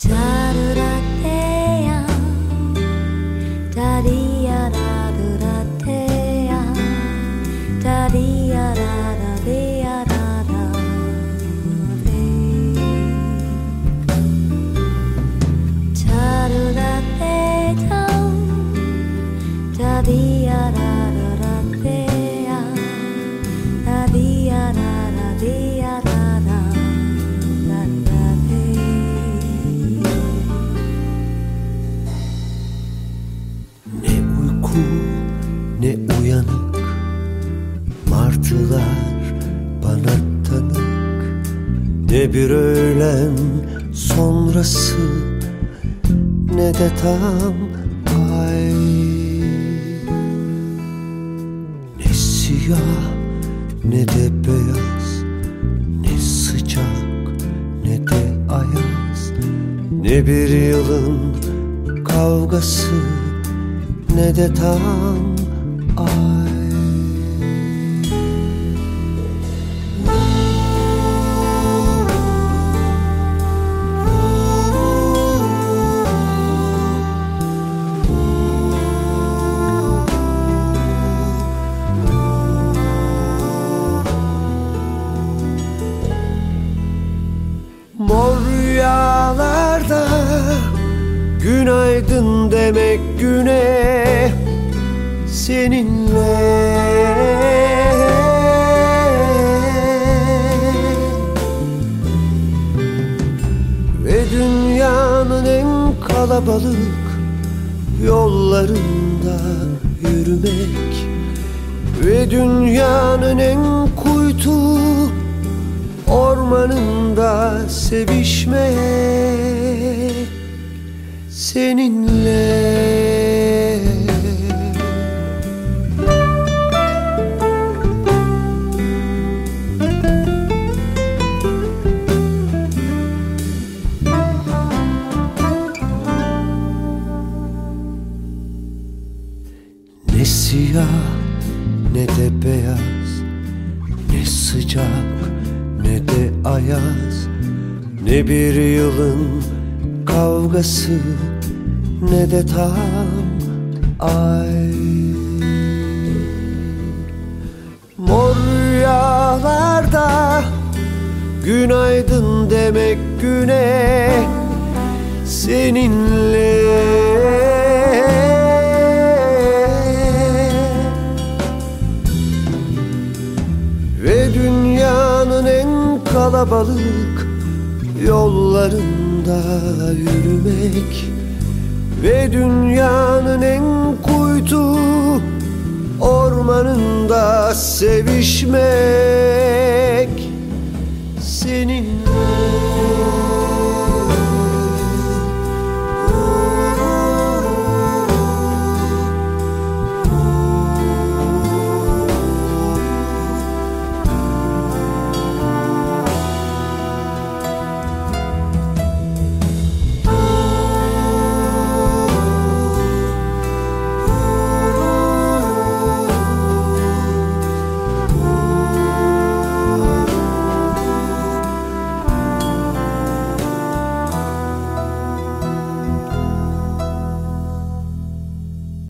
자르라테야 다리야라르라테야 다리야라라데야라라데 자르라테야 다리야라 uyku ne uyanık. Martılar bana tanık. Ne bir öğlen sonrası Ne de tam ay. Ne siyah ne de beyaz Ne sıcak ne de ayaz. Ne bir yılın kavgası ne de tam ay. Mor Günaydın demek güne Seninle. Ve dünyanın en kalabalık Yollarında yürümek. Ve dünyanın en kuytu Ormanında sevişmek seninle. Ne siyah ne de beyaz Ne sıcak ne de ayaz Ne bir yılın kavgası Ne de tam ay. Mor rüyalarda Günaydın demek güne Seninle. Ve dünyanın en kalabalık yollarında yürümek Ve dünyanın en kuytu ormanında sevişmek Seninle